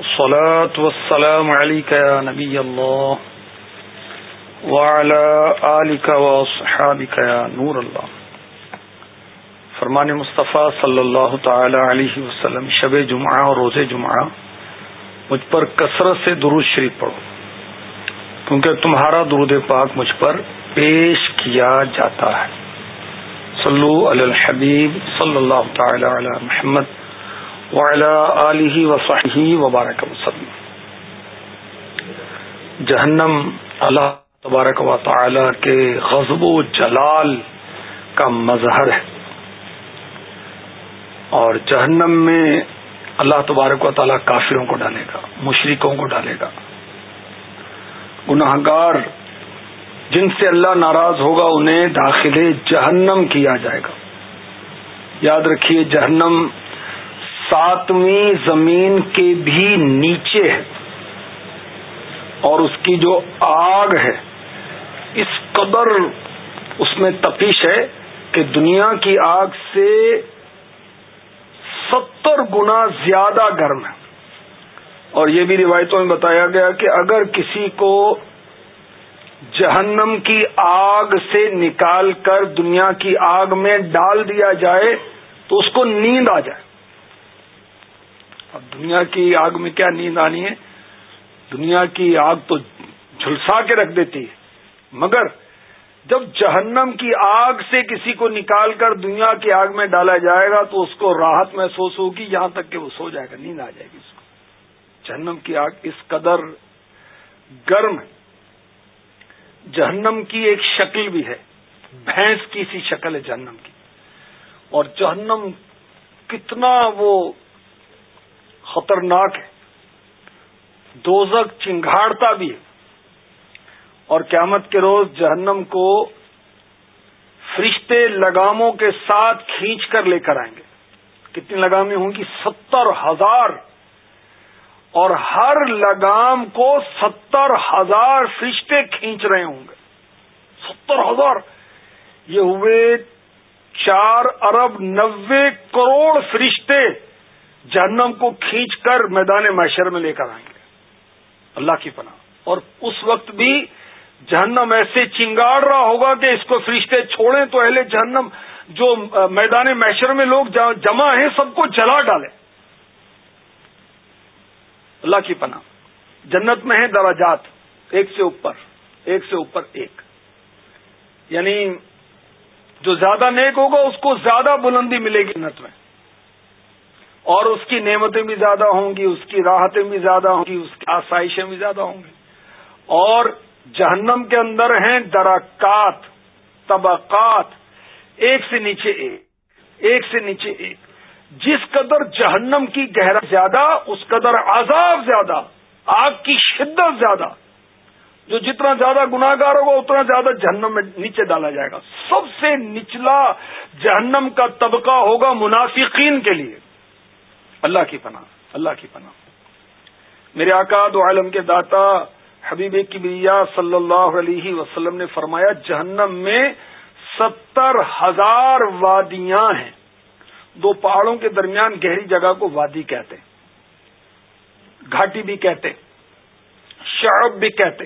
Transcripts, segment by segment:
الصلاة والسلام عليك يا نبي الله وعلى آلك وصحابك يا نور الله. فرمان مصطفیٰ صلی اللہ تعالی علیہ وسلم، شب جمعہ اور روز جمعہ، مجھ پر کثرت سے درود شریف پڑھو، کیونکہ تمہارا درود پاک مجھ پر پیش کیا جاتا ہے۔ صلو علی الحبیب صلی اللہ تعالی علی محمد۔ وعلی وصحی وبارک وسلم۔ جہنم اللہ تبارک و تعالی کے غضب و جلال کا مظہر ہے۔ اور جہنم میں اللہ تبارک و تعالی کافروں کو ڈالے گا، مشرکوں کو ڈالے گا۔ گناہ گار جن سے اللہ ناراض ہوگا، انہیں داخل جہنم کیا جائے گا۔ یاد رکھیے، جہنم ساتویں زمین کے بھی نیچے ہے اور اس کی جو آگ ہے، اس قدر اس میں تپش ہے کہ دنیا کی آگ سے ستر گنا زیادہ گرم ہے۔ اور یہ بھی روایتوں میں بتایا گیا کہ اگر کسی کو جہنم کی آگ سے نکال کر دنیا کی آگ میں ڈال دیا جائے تو اس کو نیند آ جائے۔ اب دنیا کی آگ میں کیا نیند آنی ہے؟ دنیا کی آگ تو جھلسا کے رکھ دیتی ہے۔ مگر جب جہنم کی آگ سے کسی کو نکال کر دنیا کی آگ میں ڈالا جائے گا تو اس کو راحت محسوس ہوگی، یہاں تک کہ وہ سو جائے گا، نیند آ جائے گی اس کو۔ جہنم کی آگ اس قدر گرم ہے۔ جہنم کی ایک شکل بھی ہے، بھینس کی سی شکل ہے جہنم کی۔ اور جہنم کتنا وہ خطرناک ہے۔ دوزک چنگاڑتا بھی ہے۔ اور قیامت کے روز جہنم کو فرشتے لگاموں کے ساتھ کھینچ کر لے کر آئیں گے۔ کتنی لگامیں ہوں گی؟ ستر ہزار۔ اور ہر لگام کو ستر ہزار فرشتے کھینچ رہے ہوں گے۔ ستر ہزار۔ یہ ہوئے چار ارب نوے کروڑ فرشتے۔ جہنم کو کھینچ کر میدان معاشر میں لے کر آئیں گے۔ اللہ کی پناہ۔ اور اس وقت بھی جہنم ایسے چنگاڑ رہا ہوگا کہ اس کو فرشتے چھوڑیں تو اہل جہنم جو میدان معاشر میں لوگ جمع ہیں، سب کو جلا ڈالے اللہ کی پناہ۔ جنت میں ہے دراجات، ایک سے اوپر، ایک سے اوپر ایک۔ یعنی جو زیادہ نیک ہوگا، اس کو زیادہ بلندی ملے گی جنت میں۔ اور اس کی نعمتیں بھی زیادہ ہوں گی، اس کی راحتیں بھی زیادہ ہوں گی، اس کی آسائشیں بھی زیادہ ہوں گی۔ اور جہنم کے اندر ہیں درکات، طبقات، ایک سے نیچے ایک ایک سے نیچے ایک۔ جس قدر جہنم کی گہرا زیادہ، اس قدر عذاب زیادہ، آگ کی شدت زیادہ۔ جو جتنا زیادہ گناگار ہوگا، اتنا زیادہ جہنم میں نیچے ڈالا جائے گا۔ سب سے نچلا جہنم کا طبقہ ہوگا منافقین کے لیے۔ اللہ کی پناہ، اللہ کی پناہ۔ میرے آقا دو عالم کے داتا حبیب کبریا صلی اللہ علیہ وسلم نے فرمایا، جہنم میں ستر ہزار وادیاں ہیں۔ دو پہاڑوں کے درمیان گہری جگہ کو وادی کہتے ہیں۔ گھاٹی بھی کہتے شعب بھی کہتے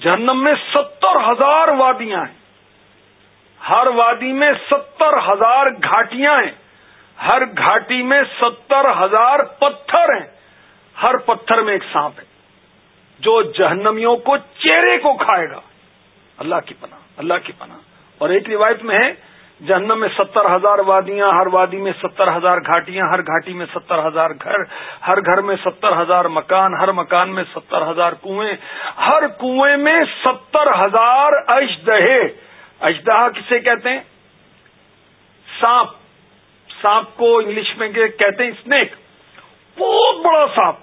جہنم میں ستر ہزار وادیاں ہیں۔ ہر وادی میں ستر ہزار گھاٹیاں ہیں۔ ہر گھاٹی میں ستر ہزار پتھر ہیں۔ ہر پتھر میں ایک سانپ ہے۔ جو جہنمیوں کو چہرے کو کھائے گا۔ اللہ کی پناہ، اللہ کی پناہ۔ اور ایک روایت میں ہے، جہنم میں ستر ہزار وادیاں، ہر وادی میں ستر ہزار گھاٹیاں، ہر گھاٹی میں ستر ہزار گھر، ہر گھر میں ستر ہزار مکان، ہر مکان میں ستر ہزار کنویں۔ ہر کنویں میں ستر ہزار اجدہے اجدہ کسے کہتے ہیں؟ سانپ۔ سانپ کو انگلش میں کہتے ہیں اسنیک بہت بڑا سانپ.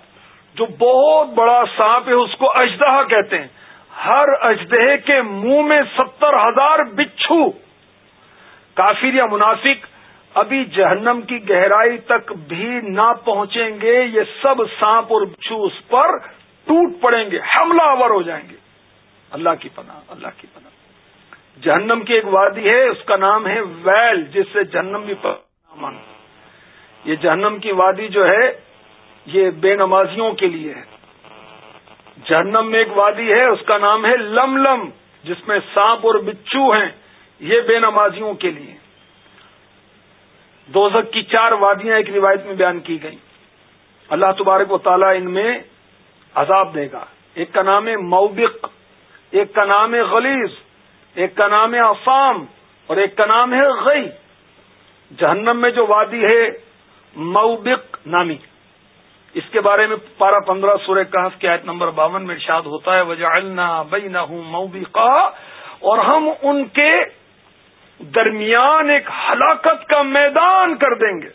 جو بہت بڑا سانپ ہے، اس کو اجدہ کہتے ہیں. ہر اجدہ کے منہ میں ستر ہزار بچھو. کافر یا منافق ابھی جہنم کی گہرائی تک بھی نہ پہنچیں گے، یہ سب سانپ اور بچھو اس پر ٹوٹ پڑیں گے، حملہ آور ہو جائیں گے. اللہ کی پناہ، اللہ کی پناہ. جہنم کی ایک وادی ہے، اس کا نام ہے ویل، جس سے جہنم بھی یہ جہنم کی وادی جو ہے، یہ بے نمازیوں کے لیے ہے۔ جہنم میں ایک وادی ہے، اس کا نام ہے لم لم جس میں سانپ اور بچو ہیں۔ یہ بے نمازیوں کے لیے۔ دوزک کی چار وادیاں ایک روایت میں بیان کی گئی اللہ تبارک و تعالیٰ ان میں عذاب دے گا۔ ایک کا نام ہے موبق، ایک کا نام ہے غلیظ، ایک کا نام ہے افام اور ایک کا نام ہے غی۔ جہنم میں جو وادی ہے، موبق نامی۔ اس کے بارے میں پارہ پندرہ سورہ کہف کی آیت نمبر باون میں ارشاد ہوتا ہے وجہ بئی نہ ہوں اور ہم ان کے درمیان ایک ہلاکت کا میدان کر دیں گے۔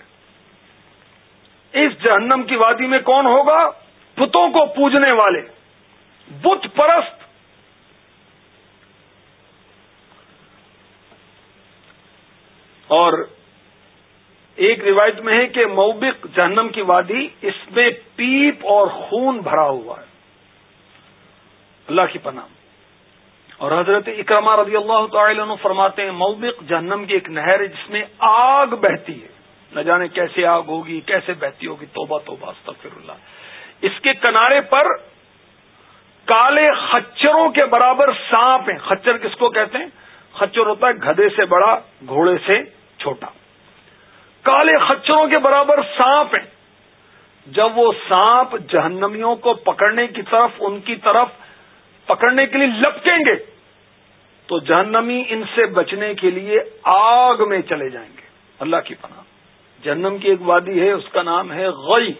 اس جہنم کی وادی میں کون ہوگا؟ بتوں کو پوجنے والے۔ بت پرست۔ اور ایک روایت میں ہے کہ موبق جہنم کی وادی اس میں پیپ اور خون بھرا ہوا ہے۔ اللہ کی پناہ۔ اور حضرت اکرما رضی اللہ تعالی عنہ فرماتے ہیں، موبق جہنم کی ایک نہر ہے جس میں آگ بہتی ہے۔ نہ جانے کیسے آگ ہوگی، کیسے بہتی ہوگی۔ توبہ توبہ استغفر اللہ اس کے کنارے پر کالے خچروں کے برابر سانپ ہیں۔ خچر کس کو کہتے ہیں؟ خچر ہوتا ہے گدے سے بڑا، گھوڑے سے چھوٹا۔ کالے خچروں کے برابر سانپ ہیں۔ جب وہ سانپ جہنمیوں کو پکڑنے کی طرف، ان کی طرف پکڑنے کے لیے لپکیں گے، تو جہنمی ان سے بچنے کے لیے آگ میں چلے جائیں گے۔ اللہ کی پناہ۔ جہنم کی ایک وادی ہے، اس کا نام ہے غی۔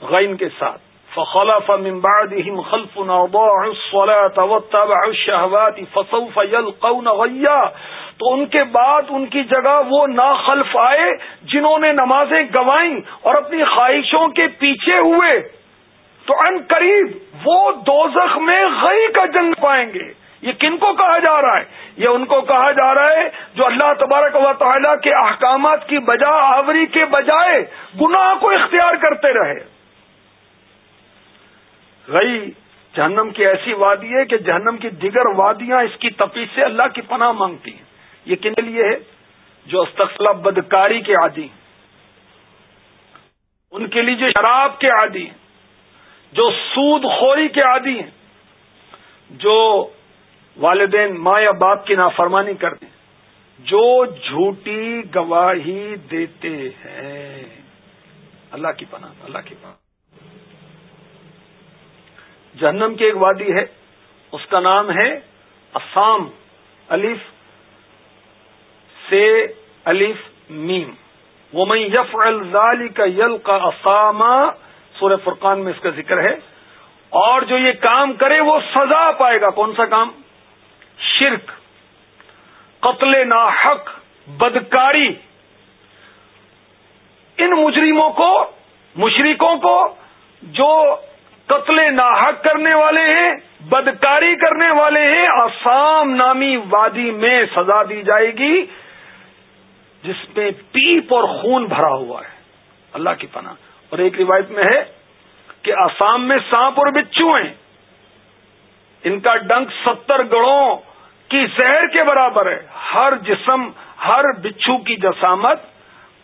غین کے ساتھ۔ فخلف من بعدهم خلف اضاعوا الصلاه واتبعوا الشهوات فسوف يلقون غيا۔ تو ان کے بعد ان کی جگہ وہ ناخلف آئے جنہوں نے نمازیں گوائیں اور اپنی خواہشوں کے پیچھے ہوئے۔ تو ان قریب وہ دوزخ میں غی کا جنگ پائیں گے۔ یہ کن کو کہا جا رہا ہے؟ یہ ان کو کہا جا رہا ہے جو اللہ تبارک و تعالیٰ کے احکامات کی بجا آوری کے بجائے گناہ کو اختیار کرتے رہے۔ غی، جہنم کی ایسی وادی ہے کہ جہنم کی دیگر وادیاں اس کی تپیش سے اللہ کی پناہ مانگتی ہیں۔ یہ کن لیے ہے؟ جو استخلا بدکاری کے عادی ان کے لیے جو شراب کے عادی ہیں۔ جو سود خوری کے عادی ہیں۔ جو والدین ماں یا باپ کی نافرمانی کرتے ہیں۔ جو جھوٹی گواہی دیتے ہیں۔ اللہ کی پناہ، اللہ کی پناہ۔ جہنم کی ایک وادی ہے۔ اس کا نام ہے اسام الف سے الف میم۔ وہ میں یف الزالی کا یل کا اسامہ سورہ فرقان میں اس کا ذکر ہے۔ اور جو یہ کام کرے وہ سزا پائے گا۔ کون سا کام؟ شرک۔ قتل ناحق، بدکاری۔ ان مجرموں کو، مشرکوں کو جو قتل ناحق کرنے والے ہیں، بدکاری کرنے والے ہیں، آسام نامی وادی میں سزا دی جائے گی۔ جس میں پیپ اور خون بھرا ہوا ہے۔ اللہ کی پناہ۔ اور ایک روایت میں ہے کہ آسام میں سانپ اور بچو ہیں۔ ان کا ڈنک ستر گڑوں کی زہر کے برابر ہے۔ ہر جسم، ہر بچھو کی جسامت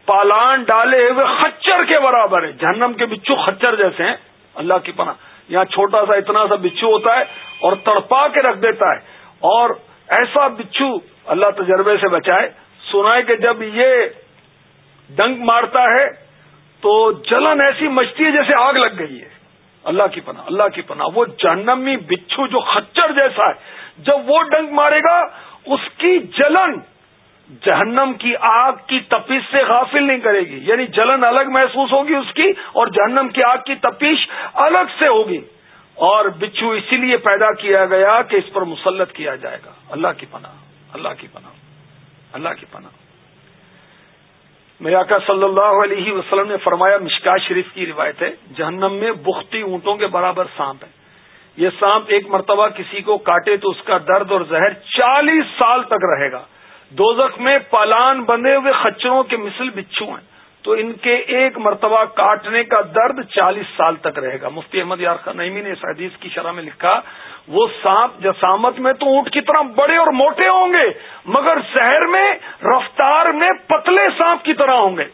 پالان ڈالے ہوئے خچر کے برابر ہے۔ جہنم کے بچھو خچر جیسے ہیں۔ اللہ کی پناہ۔ یہاں چھوٹا سا اتنا سا بچھو ہوتا ہے اور تڑپا کے رکھ دیتا ہے۔ اور ایسا بچھو اللہ تجربے سے بچائے سنا ہے کہ جب یہ ڈنک مارتا ہے تو جلن ایسی مچتی ہے جیسے آگ لگ گئی ہے۔ اللہ کی پناہ، اللہ کی پناہ۔ وہ جہنمی بچھو جو خچر جیسا ہے، جب وہ ڈنک مارے گا، اس کی جلن جہنم کی آگ کی تپیش سے غافل نہیں کرے گی۔ یعنی جلن الگ محسوس ہوگی اس کی اور جہنم کی آگ کی تپیش الگ سے ہوگی۔ اور بچھو اسی لیے پیدا کیا گیا کہ اس پر مسلط کیا جائے گا۔ اللہ کی پناہ، اللہ کی پناہ۔ اللہ کی پناہ۔ میاکا صلی اللہ علیہ وسلم نے فرمایا مشکا شریف کی روایت ہے، جہنم میں بختی اونٹوں کے برابر سانپ ہے۔ یہ سانپ ایک مرتبہ کسی کو کاٹے تو اس کا درد اور زہر چالیس سال تک رہے گا۔ دوزخ میں پالان بندے ہوئے خچروں کے مثل بچھو ہیں۔ تو ان کے ایک مرتبہ کاٹنے کا درد چالیس سال تک رہے گا۔ مفتی احمد یار نئیمی نے اس حدیث کی شرح میں لکھا، وہ سانپ جسامت میں تو اونٹ کی طرح بڑے اور موٹے ہوں گے، مگر شہر میں، رفتار میں پتلے سانپ کی طرح ہوں گے۔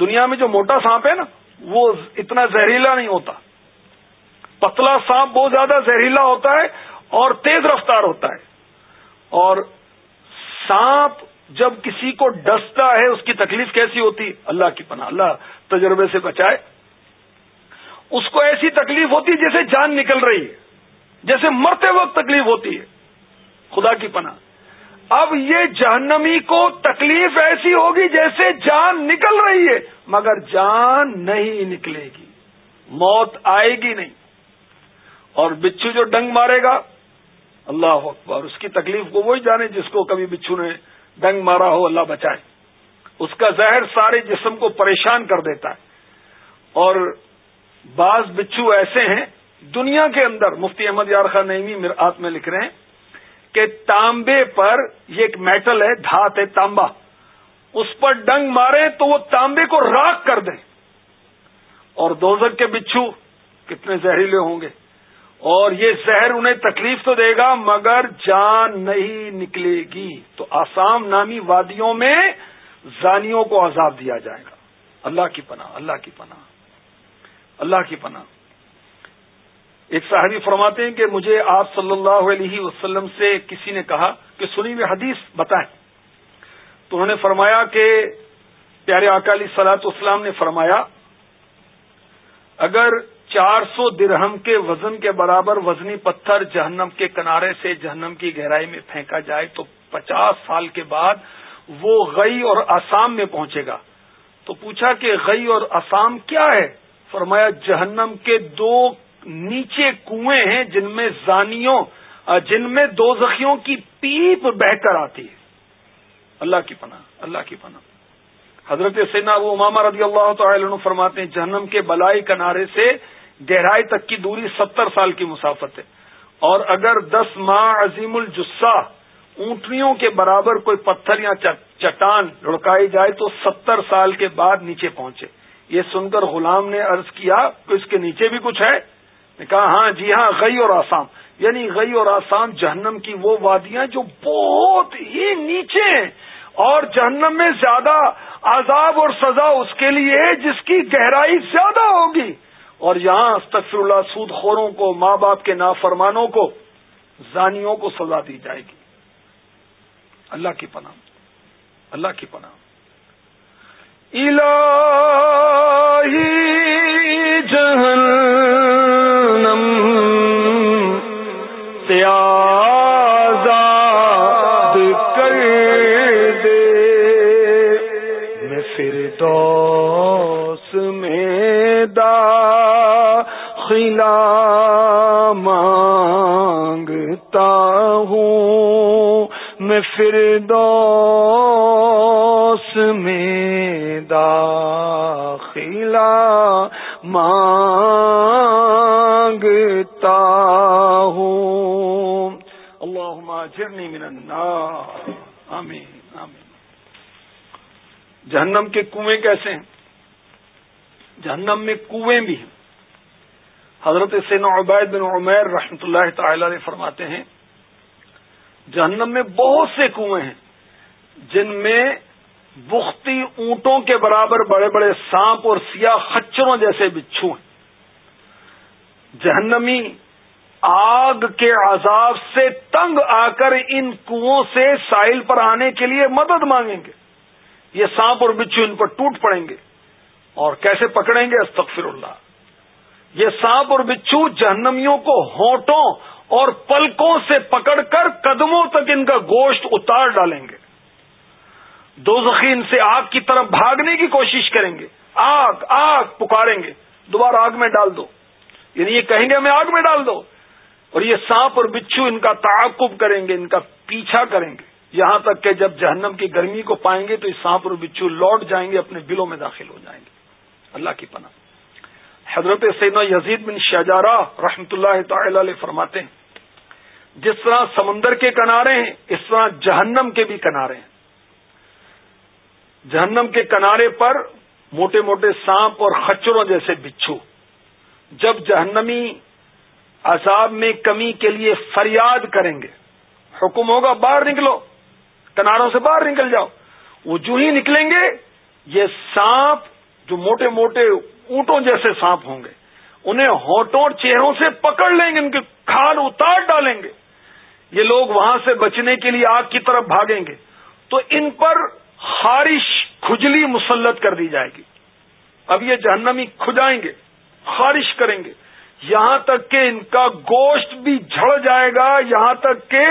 دنیا میں جو موٹا سانپ ہے نا، وہ اتنا زہریلا نہیں ہوتا۔ پتلا سانپ بہت زیادہ زہریلا ہوتا ہے اور تیز رفتار ہوتا ہے۔ اور سانپ جب کسی کو ڈستا ہے، اس کی تکلیف کیسی ہوتی؟ اللہ کی پناہ، اللہ تجربے سے بچائے۔ اس کو ایسی تکلیف ہوتی ہے جیسے جان نکل رہی ہے، جیسے مرتے وقت تکلیف ہوتی ہے۔ خدا کی پناہ۔ اب یہ جہنمی کو تکلیف ایسی ہوگی جیسے جان نکل رہی ہے، مگر جان نہیں نکلے گی۔ موت آئے گی نہیں۔ اور بچھو جو ڈنگ مارے گا، اللہ اکبر، اس کی تکلیف کو وہی جانے جس کو کبھی بچھو نے ڈنگ مارا ہو اللہ بچائے۔ اس کا زہر سارے جسم کو پریشان کر دیتا ہے۔ اور بعض بچھو ایسے ہیں دنیا کے اندر، مفتی احمد یار خان نئی مرآت میں لکھ رہے ہیں کہ تانبے پر یہ ایک میٹل ہے، دھات ہے تانبا اس پر ڈنگ مارے تو وہ تانبے کو راک کر دیں اور دوزک کے بچھو کتنے زہریلے ہوں گے۔ اور یہ زہر انہیں تکلیف تو دے گا، مگر جان نہیں نکلے گی۔ تو آسام نامی وادیوں میں زانیوں کو عذاب دیا جائے گا۔ اللہ کی پناہ، اللہ کی پناہ، اللہ کی پناہ۔ ایک صاحبی فرماتے ہیں کہ مجھے آپ صلی اللہ علیہ وسلم سے کسی نے کہا کہ سنی ہوئی حدیث بتائیں۔ تو انہوں نے فرمایا کہ پیارے اکالی سلاط اسلام نے فرمایا، اگر چار سو درہم کے وزن کے برابر وزنی پتھر جہنم کے کنارے سے جہنم کی گہرائی میں پھینکا جائے تو پچاس سال کے بعد وہ غئی اور آسام میں پہنچے گا۔ تو پوچھا کہ غئی اور آسام کیا ہے؟ فرمایا، جہنم کے دو نیچے کنویں ہیں جن میں زانیوں، جن میں دو زخیوں کی پیپ بہ کر آتی ہے۔ اللہ کی پناہ، اللہ کی پناہ۔ حضرت سینا ابو امامہ رضی اللہ تعالی عنہ فرماتے ہیں، جہنم کے بلائی کنارے سے گہرائی تک کی دوری ستر سال کی مسافت ہے۔ اور اگر دس ماہ عظیم الجسہ اونٹنیوں کے برابر کوئی پتھر یا چٹان لڑکائی جائے تو ستر سال کے بعد نیچے پہنچے۔ یہ سن کر غلام نے عرض کیا کہ اس کے نیچے بھی کچھ ہے؟ نے کہا ہاں جی ہاں غی اور آسام۔ یعنی غی اور آسام جہنم کی وہ وادیاں جو بہت ہی نیچے ہیں۔ اور جہنم میں زیادہ عذاب اور سزا اس کے لیے جس کی گہرائی زیادہ ہوگی۔ اور یہاں استغفر اللہ، سود خوروں کو، ماں باپ کے نافرمانوں کو، زانیوں کو سزا دی جائے گی۔ اللہ کی پناہ۔ اللہ کی پناہ۔ الہی داخلہ مانگتا ہوں میں پھر دوس میں داخلہ مانگتا ہوں۔ اللہم آجرنی من النار۔ آمین آمین۔ جہنم کے کنویں کیسے ہیں؟ جہنم میں کنویں بھی ہیں۔ حضرت سین عبید بن عمیر رحمۃ اللہ تعالی نے فرماتے ہیں، جہنم میں بہت سے کنویں ہیں، جن میں بختی اونٹوں کے برابر بڑے بڑے سانپ اور سیاہ خچروں جیسے بچھو ہیں۔ جہنمی آگ کے عذاب سے تنگ آ کر ان کنووں سے ساحل پر آنے کے لیے مدد مانگیں گے۔ یہ سانپ اور بچھو ان پر ٹوٹ پڑیں گے اور کیسے پکڑیں گے؟ استغفر اللہ۔ یہ سانپ اور بچھو جہنمیوں کو ہونٹوں اور پلکوں سے پکڑ کر قدموں تک ان کا گوشت اتار ڈالیں گے۔ دو زخین سے آگ کی طرف بھاگنے کی کوشش کریں گے۔ آگ آگ پکاریں گے۔ دوبارہ آگ میں ڈال دو۔ یعنی یہ کہیں گے ہمیں آگ میں ڈال دو۔ اور یہ سانپ اور بچھو ان کا تعاقب کریں گے، ان کا پیچھا کریں گے۔ یہاں تک کہ جب جہنم کی گرمی کو پائیں گے تو یہ سانپ اور بچھو لوٹ جائیں گے، اپنے بلوں میں داخل ہو جائیں گے۔ اللہ کی پناہ۔ حضرت سینا یزید بن شہجارہ رحمت اللہ تعالی علیہ فرماتے ہیں، جس طرح سمندر کے کنارے ہیں، اس طرح جہنم کے بھی کنارے ہیں۔ جہنم کے کنارے پر موٹے موٹے سانپ اور خچروں جیسے بچھو۔ جب جہنمی عذاب میں کمی کے لیے فریاد کریں گے، حکم ہوگا باہر نکلو، کناروں سے باہر نکل جاؤ۔ وہ جو ہی نکلیں گے، یہ سانپ جو موٹے موٹے اونٹوں جیسے سانپ ہوں گے۔ انہیں ہوٹوں اور چہروں سے پکڑ لیں گے، ان کے کھال اتار ڈالیں گے۔ یہ لوگ وہاں سے بچنے کے لیے آگ کی طرف بھاگیں گے۔ تو ان پر خارش، کھجلی مسلط کر دی جائے گی۔ اب یہ جہنمی کھجائیں گے، خارش کریں گے۔ یہاں تک کہ ان کا گوشت بھی جھڑ جائے گا، یہاں تک کہ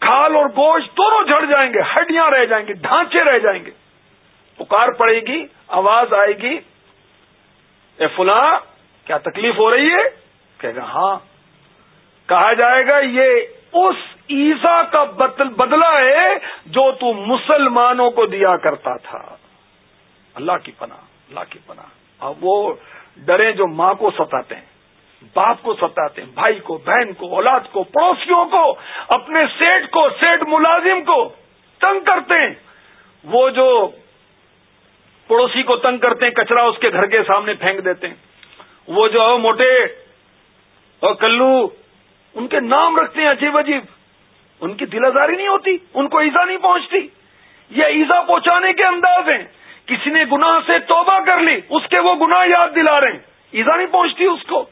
کھال اور گوشت دونوں جھڑ جائیں گے، ہڈیاں رہ جائیں گے ڈھانچے رہ جائیں گے۔ پکار پڑے گی، آواز آئے گی۔ اے فلاں، کیا تکلیف ہو رہی ہے؟ کہ گا ہاں۔ کہا جائے گا، یہ اس عیسا کا بدلہ ہے جو تو مسلمانوں کو دیا کرتا تھا۔ اللہ کی پناہ، اللہ کی پناہ۔ اب وہ ڈرے جو ماں کو ستاتے ہیں، باپ کو ستاتے ہیں، بھائی کو، بہن کو، اولاد کو، پڑوسیوں کو، اپنے سیٹ کو، سیٹ ملازم کو تنگ کرتے ہیں۔ وہ جو پڑوسی کو تنگ کرتے ہیں، کچرا اس کے گھر کے سامنے پھینک دیتے ہیں۔ وہ جو موٹے اور کلو، ان کے نام رکھتے ہیں عجیب عجیب۔ ان کی دل آزاری نہیں ہوتی، ان کو ایزا نہیں پہنچتی۔ یہ ایزا پہنچانے کے انداز ہیں۔ کسی نے گناہ سے توبہ کر لی، اس کے وہ گناہ یاد دلا رہے ہیں۔ ایزا نہیں پہنچتی اس کو۔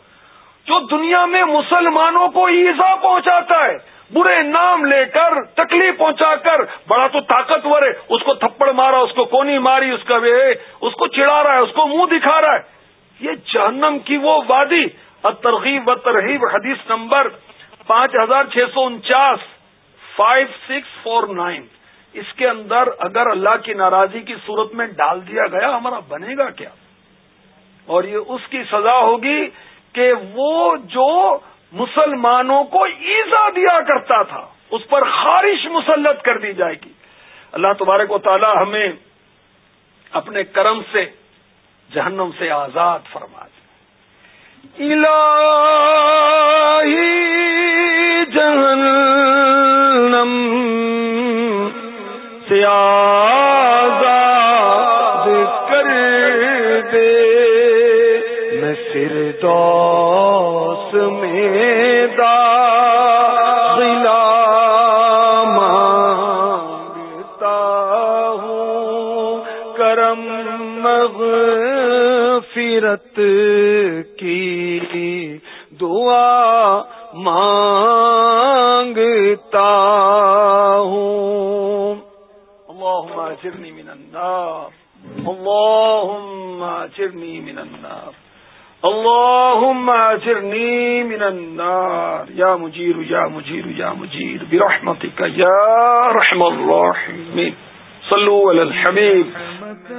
جو دنیا میں مسلمانوں کو ایزا پہنچاتا ہے برے نام لے کر تکلیف پہنچا کر، بڑا تو طاقتور ہے۔ اس کو تھپڑ مارا، اس کو کونی ماری، اس کا اس کو چڑھا رہا ہے، اس کو منہ دکھا رہا ہے۔ یہ جہنم کی وہ وادی۔ ترغیب و ترغیب حدیث نمبر پانچ ہزار چھ سو انچاس فائیو سکس فور نائن اس کے اندر اگر اللہ کی ناراضی کی صورت میں ڈال دیا گیا، ہمارا بنے گا کیا؟ اور یہ اس کی سزا ہوگی کہ وہ جو مسلمانوں کو ایزا دیا کرتا تھا، اس پر خارش مسلط کر دی جائے گی۔ اللہ تبارک و تعالی ہمیں اپنے کرم سے، جہنم سے آزاد فرما دے جہنم کرم مغفرت کی دعا مانگتا ہوں۔ اللهم اجرني من النار۔ اللهم اجرني من النار۔ اللهم اجرني من النار۔ يا مجير يا مجير يا مجير برحمتك يا رحم الراحمين صلوا على الحبيب